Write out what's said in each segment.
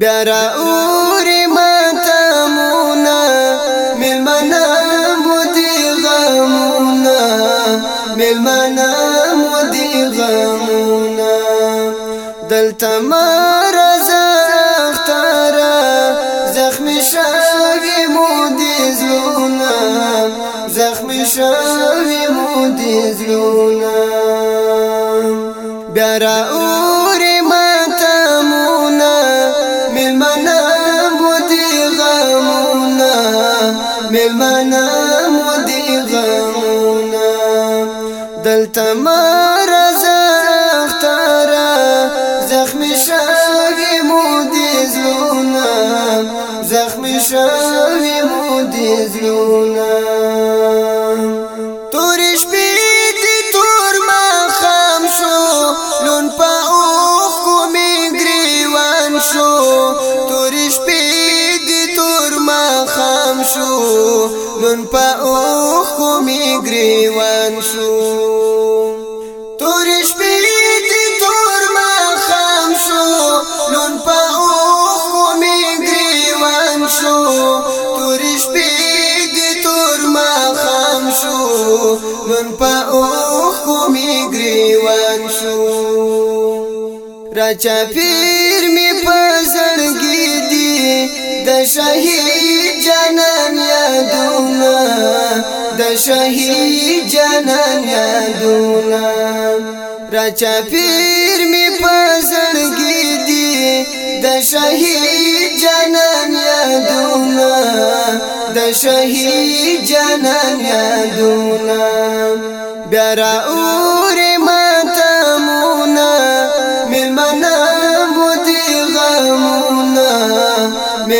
بیارا اوری ماتا مونا منا مدی غمونا منا مدی غمونا دلتا مرزا اختارا زخم شاوی مودی زلونا زخم شاوی مودی زلونا تمرز چپیر می پزړګي دی د شهید جنان یادونه د شهید جنان یادونه را چپیر می پزړګي دی د شهید جنان یادونه د شهید جنان یادونه بیا راو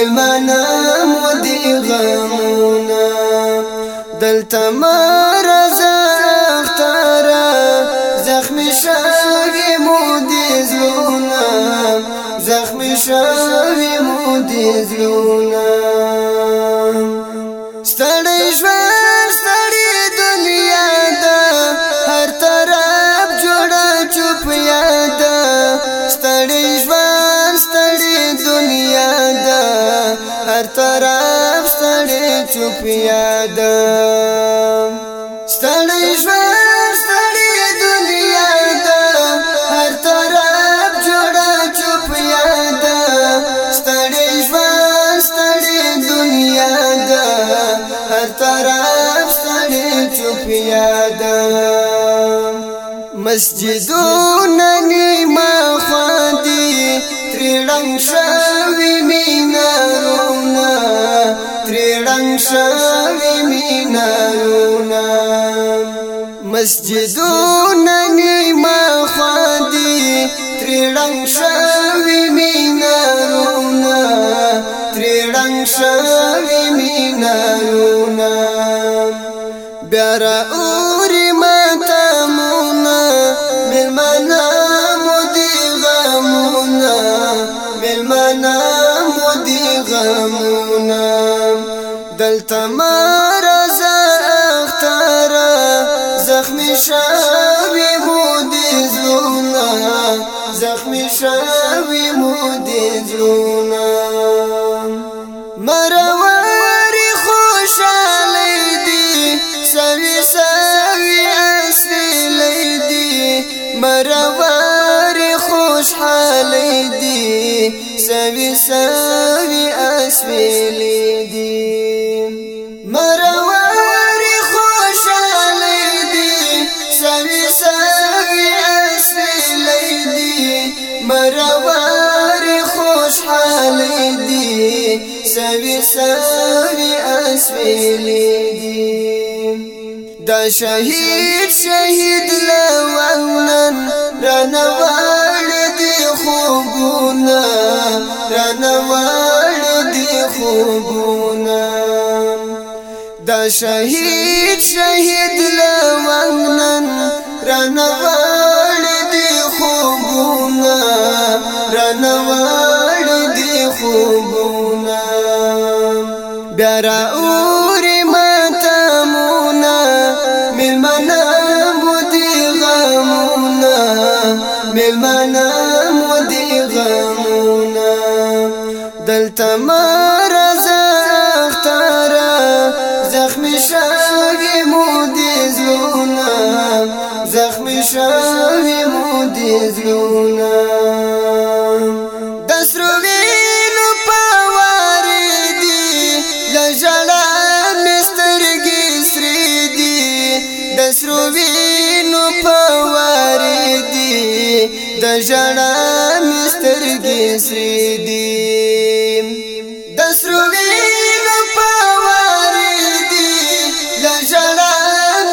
منام و دی غمونا دلتا مارا زختارا زخمی شاوی مو زلونا زخمی شاوی مو زلونا یاد ستړی ژوند ستړی دنیا دا هر طرف جوړه چوپ یاد ستړی ژوند ستړی دنیا دا هر طرف ستړی چوپ یاد مسجدونه نیمه خواندي تریړنګ شوي مینارونه تریړنګ شوي مینایونا مسجدونه نیمه خوا دي ترې رنګ شوي مینارونا ترې رنګ شوي مینارونا بیا را زخمی شوی مودی زلونا زخمی شوی مودی زلونا مرواری خوشالی دی سوی سوی اصلی لیدی مرواری خوشحالی دی سوی سوی اصلی برابر خوشحالی دی سوی سوی اسویلی دی دا شهید شهید لونن رنوال دی خوبونا رنوال دی خوبونا دا شهید شهید لونن رنوال بیارا اوری ماتامونا ملمانا مودی غامونا ملمانا مودی غامونا دلتا مرزا اختارا زخمی شاوی مودی زلونا زخمی شاوی مودی زلونا ژړا مسترګې سي دي د سروي نو پوارې دي د ژړا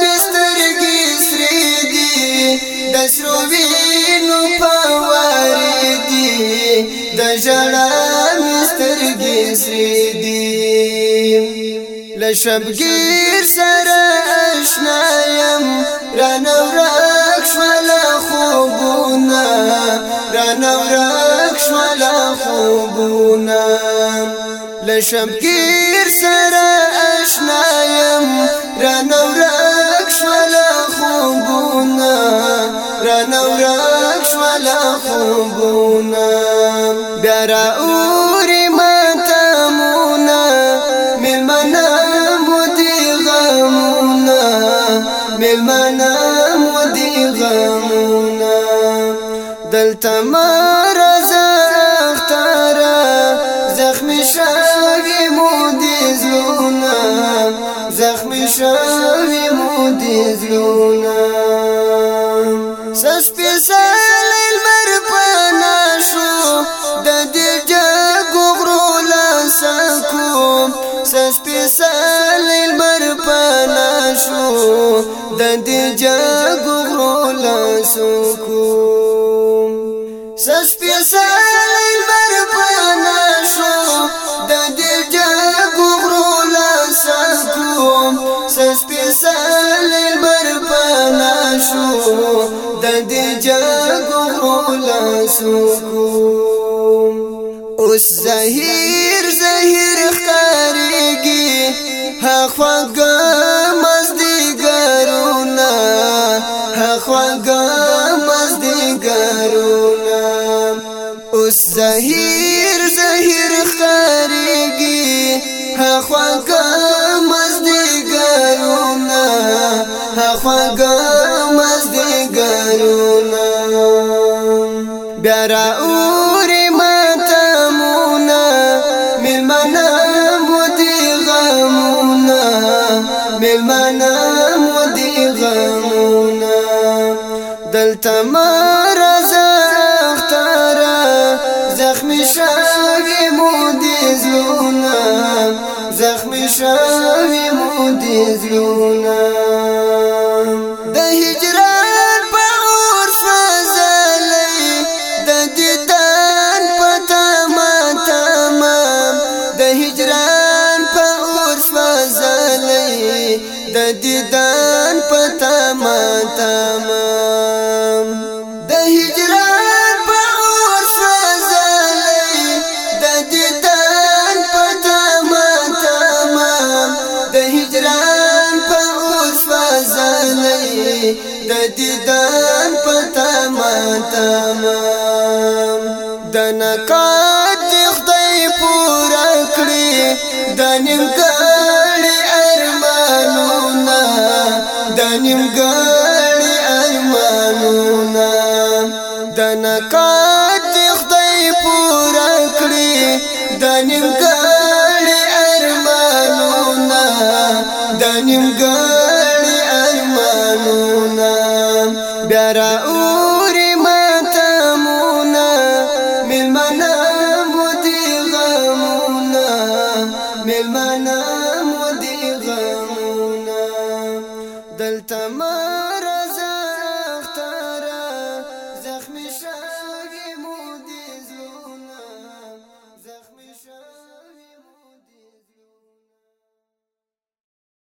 مسترګې سي دي د سروي نو پوارې دي د ژړا مسترګې سي دي لشبګیر سره آشنا يم رانه ورک شولم رانا ورک شوالا خوبونا لشبگیر سر اشنایم رانا ورک شوالا خوبونا رانا ورک شوالا خوبونا بیارا اوری ماتامونا ملمانا بودی غمونا ملمانا تمر زختارا زخمی شوی مودی زلونا زخمی شوی مودی زلونا سس پیسل المر پناشو د دې جګو غرو لاسکو سس پیسل المر پناشو د دې جګو غرو لاسکو سړی برپانا شو د دې جګو غرو لا سکوم سپې سړی برپانا شو د دې جګو غرو لا سکوم اوس زهیر زهیر خارېږي هغه منام و دی غمونا دلتا مرز اختارا زخم شاوی مو دی زلونا زخمی شاوی مو زلونا د نکات خدای پورا کړی د نیمګړی ارمانونه د نیمګړی ارمانونه د نکات خدای پورا کړی د نیمګړی ارمانونه د نیمګړی ارمانونه بیا راو I'm manam